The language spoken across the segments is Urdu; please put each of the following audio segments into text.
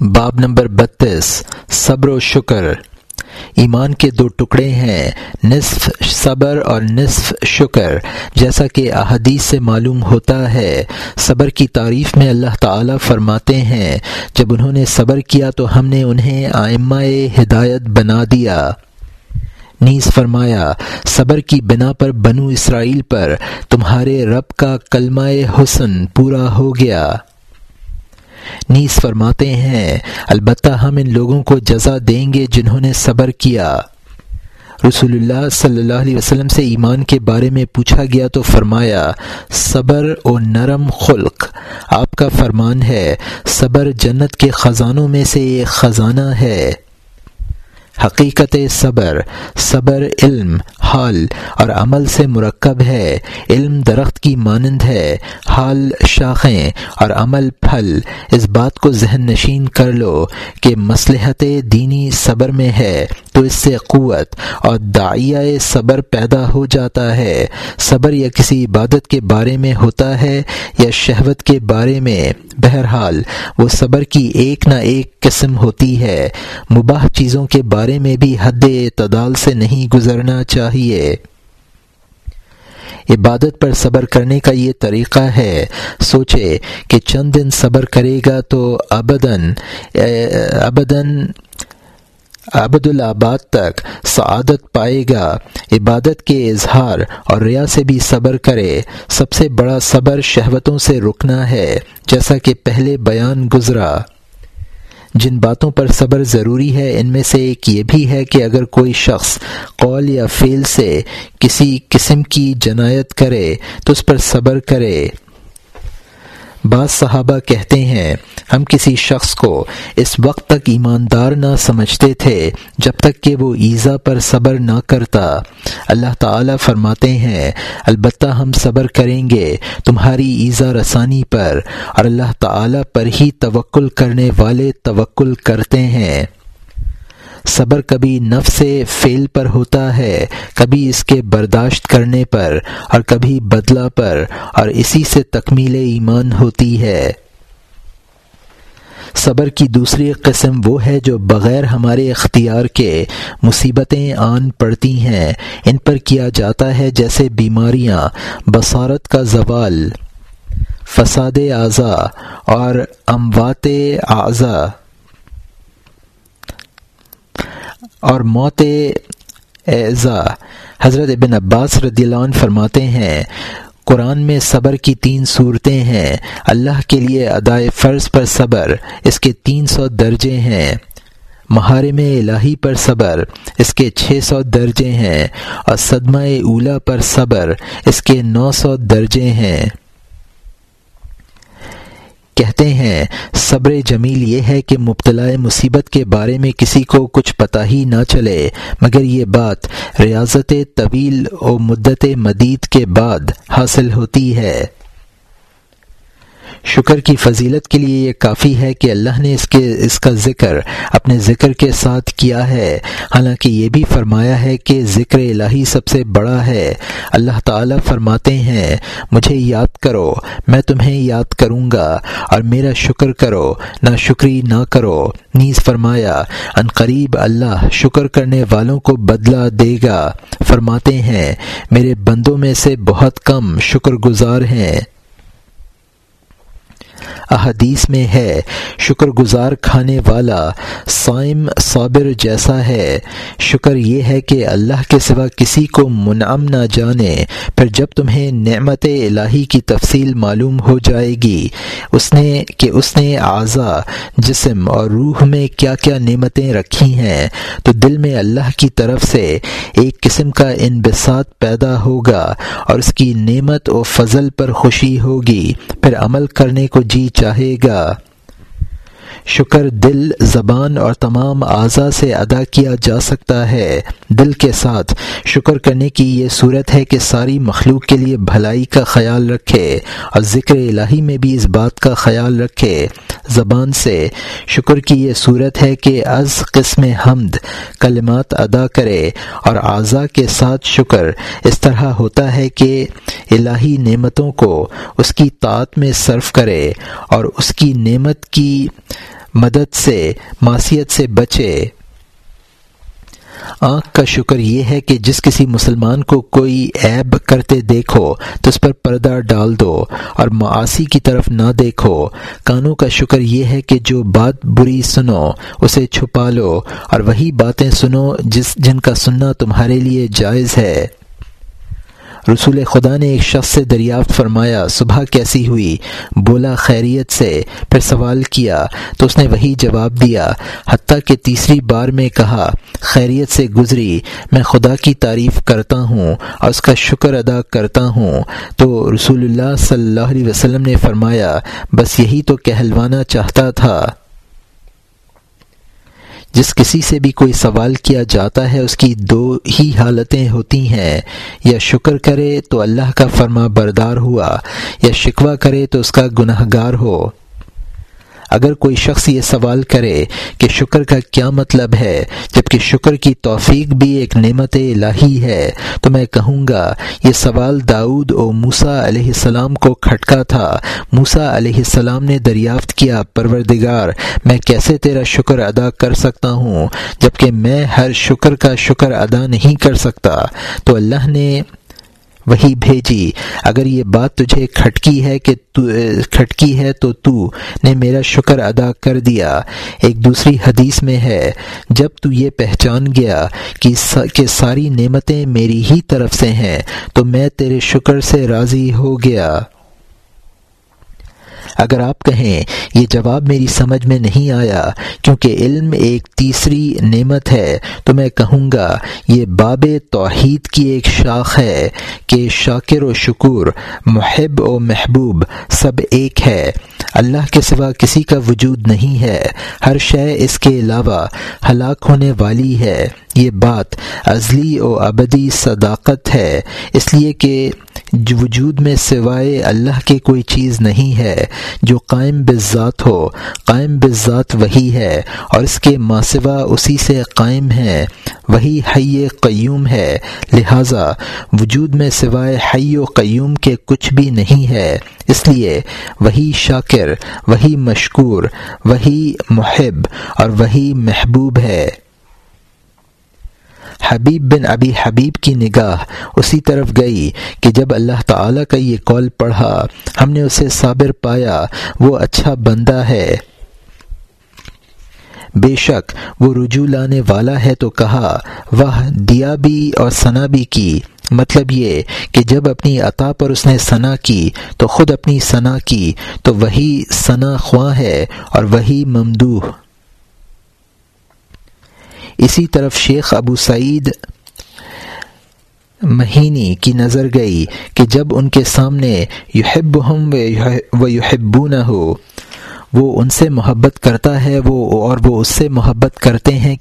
باب نمبر بتیس، صبر و شکر۔ ایمان کے دو ٹکڑے ہیں، نصف صبر اور نصف شکر۔ جیسا کہ احادیث سے معلوم ہوتا ہے، صبر کی تعریف میں اللہ تعالی فرماتے ہیں، جب انہوں نے صبر کیا تو ہم نے انہیں آئمہ ہدایت بنا دیا۔ نیز فرمایا، صبر کی بنا پر بنو اسرائیل پر تمہارے رب کا کلمہ حسن پورا ہو گیا۔ نیز فرماتے ہیں، البتہ ہم ان لوگوں کو جزا دیں گے جنہوں نے صبر کیا۔ رسول اللہ صلی اللہ علیہ وسلم سے ایمان کے بارے میں پوچھا گیا تو فرمایا، صبر اور نرم خلق۔ آپ کا فرمان ہے، صبر جنت کے خزانوں میں سے ایک خزانہ ہے۔ حقیقت صبر صبر علم، حال، اور عمل سے مرکب ہے۔ علم درخت کی مانند ہے۔ حال شاخیں اور عمل پھل۔ اس بات کو ذہن نشین کر لو کہ مصلحت دینی صبر میں ہے، تو اس سے قوت اور دائیہ صبر پیدا ہو جاتا ہے۔ صبر یا کسی عبادت کے بارے میں ہوتا ہے یا شہوت کے بارے میں۔ بہرحال، وہ صبر کی ایک نہ ایک قسم ہوتی ہے۔ مباح چیزوں کے بارے میں بھی حد اعتدال سے نہیں گزرنا چاہیے۔ عبادت پر صبر کرنے کا یہ طریقہ ہے۔ سوچے کہ چند دن صبر کرے گا تو ابدن ابدن عبد الآباد تک سعادت پائے گا۔ عبادت کے اظہار اور ریا سے بھی صبر کرے۔ سب سے بڑا صبر شہوتوں سے رکنا ہے، جیسا کہ پہلے بیان گزرا۔ جن باتوں پر صبر ضروری ہے، ان میں سے ایک یہ بھی ہے کہ اگر کوئی شخص قول یا فیل سے کسی قسم کی جنایت کرے، تو اس پر صبر کرے۔ بعض صحابہ کہتے ہیں، ہم کسی شخص کو اس وقت تک ایماندار نہ سمجھتے تھے جب تک کہ وہ ایزا پر صبر نہ کرتا۔ اللہ تعالیٰ فرماتے ہیں، البتہ ہم صبر کریں گے تمہاری ایزا رسانی پر اور اللہ تعالیٰ پر ہی توکل کرنے والے توکل کرتے ہیں۔ صبر کبھی نف سے فیل پر ہوتا ہے، کبھی اس کے برداشت کرنے پر اور کبھی بدلہ پر، اور اسی سے تکمیل ایمان ہوتی ہے۔ صبر کی دوسری قسم وہ ہے جو بغیر ہمارے اختیار کے مصیبتیں آن پڑتی ہیں۔ ان پر کیا جاتا ہے جیسے بیماریاں، بصارت کا زوال، فساد اعضا اور اموات اعضا اور موت اعضا حضرت ابن عباس رضی اللہ عنہ فرماتے ہیں، قرآن میں صبر کی تین صورتیں ہیں۔ اللہ کے لیے ادائے فرض پر صبر، اس کے تین سو درجے ہیں۔ مہارم الہی پر صبر، اس کے چھ سو درجے ہیں۔ اور صدمہ اولا پر صبر، اس کے نو سو درجے ہیں۔ کہتے ہیں، صبر جمیل یہ ہے کہ مبتلا مصیبت کے بارے میں کسی کو کچھ پتہ ہی نہ چلے۔ مگر یہ بات ریاضت طویل و مدت مدید کے بعد حاصل ہوتی ہے۔ شکر کی فضیلت کے لیے یہ کافی ہے کہ اللہ نے اس کے اس کا ذکر اپنے ذکر کے ساتھ کیا ہے۔ حالانکہ یہ بھی فرمایا ہے کہ ذکر الہی سب سے بڑا ہے۔ اللہ تعالی فرماتے ہیں، مجھے یاد کرو، میں تمہیں یاد کروں گا اور میرا شکر کرو، نہ شکری نہ کرو۔ نیز فرمایا، ان قریب اللہ شکر کرنے والوں کو بدلہ دے گا۔ فرماتے ہیں، میرے بندوں میں سے بہت کم شکر گزار ہیں۔ احادیث میں ہے، شکر گزار کھانے والا سائم صابر جیسا ہے۔ شکر یہ ہے کہ اللہ کے سوا کسی کو منعم نہ جانے، پھر جب تمہیں نعمت الہی کی تفصیل معلوم ہو جائے گی، اس نے کہ اس نے اعضا، جسم اور روح میں کیا کیا نعمتیں رکھی ہیں۔ تو دل میں اللہ کی طرف سے ایک قسم کا انبساط پیدا ہوگا اور اس کی نعمت و فضل پر خوشی ہوگی۔ پھر عمل کرنے کو جی چاہے گا۔ شکر دل، زبان اور تمام اعضاء سے ادا کیا جا سکتا ہے۔ دل کے ساتھ شکر کرنے کی یہ صورت ہے کہ ساری مخلوق کے لیے بھلائی کا خیال رکھے اور ذکر الہی میں بھی اس بات کا خیال رکھے۔ زبان سے شکر کی یہ صورت ہے کہ از قسم حمد کلمات ادا کرے اور اعضاء کے ساتھ شکر۔ اس طرح ہوتا ہے کہ الہی نعمتوں کو اس کی طاعت میں صرف کرے اور اس کی نعمت کی مدد سے، معصیت سے بچے۔ آنکھ کا شکر یہ ہے کہ جس کسی مسلمان کو کوئی عیب کرتے دیکھو، تو اس پر پردہ ڈال دو اور معاشی کی طرف نہ دیکھو۔ کانوں کا شکر یہ ہے کہ جو بات بری سنو، اسے چھپا لو اور وہی باتیں سنو جس، جن کا سننا تمہارے لیے جائز ہے۔ رسول خدا نے ایک شخص سے دریافت فرمایا، صبح کیسی ہوئی؟ بولا، خیریت سے۔ پھر سوال کیا، تو اس نے وہی جواب دیا۔ حتیٰ کہ تیسری بار میں کہا، خیریت سے گزری، میں خدا کی تعریف کرتا ہوں اور اس کا شکر ادا کرتا ہوں۔ تو رسول اللہ صلی اللہ علیہ وسلم نے فرمایا، بس یہی تو کہلوانا چاہتا تھا۔ جس کسی سے بھی کوئی سوال کیا جاتا ہے، اس کی دو ہی حالتیں ہوتی ہیں۔ یا شکر کرے تو اللہ کا فرما بردار ہوا، یا شکوہ کرے تو اس کا گناہ گار ہو۔ اگر کوئی شخص یہ سوال کرے کہ شکر کا کیا مطلب ہے جبکہ شکر کی توفیق بھی ایک نعمت الہی ہے، تو میں کہوں گا، یہ سوال داؤد و موسا علیہ السلام کو کھٹکا تھا۔ موسا علیہ السلام نے دریافت کیا، پروردگار، میں کیسے تیرا شکر ادا کر سکتا ہوں؟ جبکہ میں ہر شکر کا شکر ادا نہیں کر سکتا۔ تو اللہ نے وہی بھیجی، اگر یہ بات تجھے کھٹکی ہے کہ تو کھٹکی ہے تو تو نے میرا شکر ادا کر دیا۔ ایک دوسری حدیث میں ہے، جب تو یہ پہچان گیا کہ ساری نعمتیں میری ہی طرف سے ہیں، تو میں تیرے شکر سے راضی ہو گیا۔ اگر آپ کہیں یہ جواب میری سمجھ میں نہیں آیا کیونکہ علم ایک تیسری نعمت ہے، تو میں کہوں گا یہ باب توحید کی ایک شاخ ہے کہ شاکر و شکور، محب و محبوب سب ایک ہے۔ اللہ کے سوا کسی کا وجود نہیں ہے۔ ہر شے اس کے علاوہ ہلاک ہونے والی ہے۔ یہ بات ازلی و ابدی صداقت ہے۔ اس لیے کہ وجود میں سوائے اللہ کے کوئی چیز نہیں ہے، جو قائم بذات ہو، قائم بذات وہی ہے۔ اور اس کے ماسوا اسی سے قائم ہے۔ وہی حی قیوم ہے۔ لہذا وجود میں سوائے حی و قیوم کے کچھ بھی نہیں ہے۔ اس لیے وہی شاکر، وہی مشکور، وہی محب اور وہی محبوب ہے۔ حبیب بن ابی حبیب کی نگاہ اسی طرف گئی کہ جب اللہ تعالیٰ کا یہ کال پڑھا، ہم نے اسے صابر پایا، وہ اچھا بندہ ہے۔ بے شک وہ رجوع لانے والا ہے تو کہا وہ دیا بھی اور ثنا بھی کی۔ مطلب یہ کہ جب اپنی عطا پر اس نے ثنا کی، تو خود اپنی ثنا کی، تو وہی ثنا خواں ہے اور وہی ممدوح۔ اسی طرف شیخ ابو سعید مہینی کی نظر گئی کہ جب ان کے سامنے یحب ہم و یحبو نہ ہو وہ ان سے محبت کرتا ہے، وہ اور وہ اس سے محبت کرتے ہیں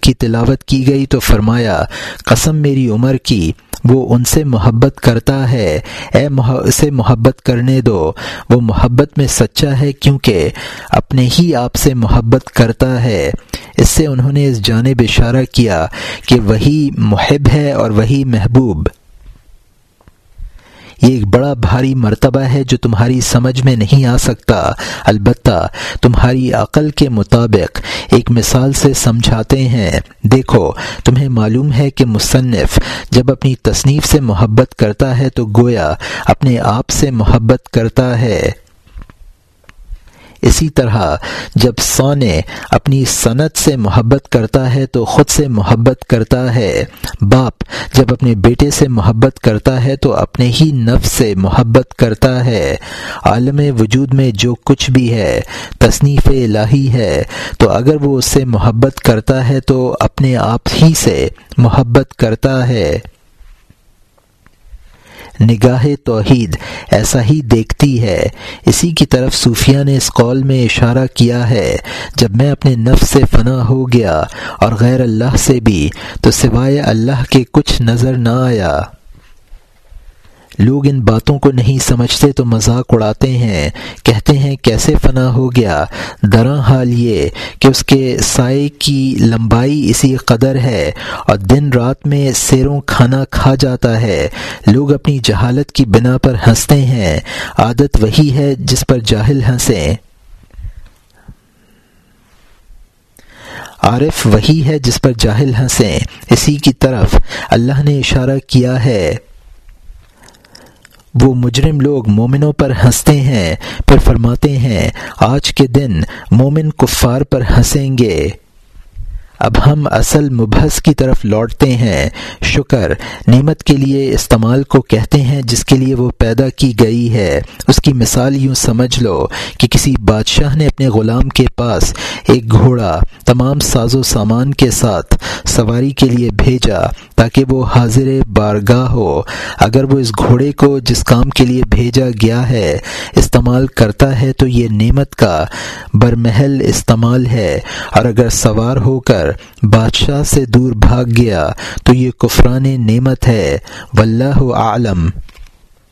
کی تلاوت کی گئی تو فرمایا، قسم میری عمر کی، وہ ان سے محبت کرتا ہے۔ اے اسے محبت کرنے دو۔ وہ محبت میں سچا ہے کیونکہ اپنے ہی آپ سے محبت کرتا ہے۔ اس سے انہوں نے اس جانب اشارہ کیا کہ وہی محب ہے اور وہی محبوب۔ یہ ایک بڑا بھاری مرتبہ ہے جو تمہاری سمجھ میں نہیں آ سکتا۔ البتہ تمہاری عقل کے مطابق ایک مثال سے سمجھاتے ہیں۔ دیکھو، تمہیں معلوم ہے کہ مصنف جب اپنی تصنیف سے محبت کرتا ہے تو گویا اپنے آپ سے محبت کرتا ہے۔ اسی طرح جب سونے اپنی صنعت سے محبت کرتا ہے تو خود سے محبت کرتا ہے۔ باپ جب اپنے بیٹے سے محبت کرتا ہے تو اپنے ہی نفس سے محبت کرتا ہے۔ عالم وجود میں جو کچھ بھی ہے، تصنیف الہی ہے۔ تو اگر وہ اس سے محبت کرتا ہے تو اپنے آپ ہی سے محبت کرتا ہے۔ نگاہ توحید ایسا ہی دیکھتی ہے۔ اسی کی طرف صوفیہ نے اس قول میں اشارہ کیا ہے، جب میں اپنے نفس سے فنا ہو گیا اور غیر اللہ سے بھی، تو سوائے اللہ کے کچھ نظر نہ آیا۔ لوگ ان باتوں کو نہیں سمجھتے تو مذاق اڑاتے ہیں۔ کہتے ہیں، کیسے فنا ہو گیا؟ درا حال یہ کہ اس کے سائے کی لمبائی اسی قدر ہے اور دن رات میں سیروں کھانا کھا جاتا ہے۔ لوگ اپنی جہالت کی بنا پر ہنستے ہیں۔ عادت وہی ہے جس پر جاہل ہنسیں۔ عارف وہی ہے جس پر جاہل ہنسیں۔ اسی کی طرف اللہ نے اشارہ کیا ہے۔ وہ مجرم لوگ مومنوں پر ہنستے ہیں، پھر فرماتے ہیں، آج کے دن مومن کفار پر ہنسیں گے۔ اب ہم اصل مبحث کی طرف لوٹتے ہیں۔ شکر، نعمت کے لیے استعمال کو کہتے ہیں جس کے لیے وہ پیدا کی گئی ہے۔ اس کی مثال یوں سمجھ لو کہ کسی بادشاہ نے اپنے غلام کے پاس ایک گھوڑا تمام ساز و سامان کے ساتھ سواری کے لیے بھیجا تاکہ وہ حاضر بارگاہ ہو۔ اگر وہ اس گھوڑے کو جس کام کے لیے بھیجا گیا ہے استعمال کرتا ہے تو یہ نعمت کا برمحل استعمال ہے۔ اور اگر سوار ہو کر کر بادشاہ سے دور بھاگ گیا تو یہ کفران نعمت ہے واللہ عالم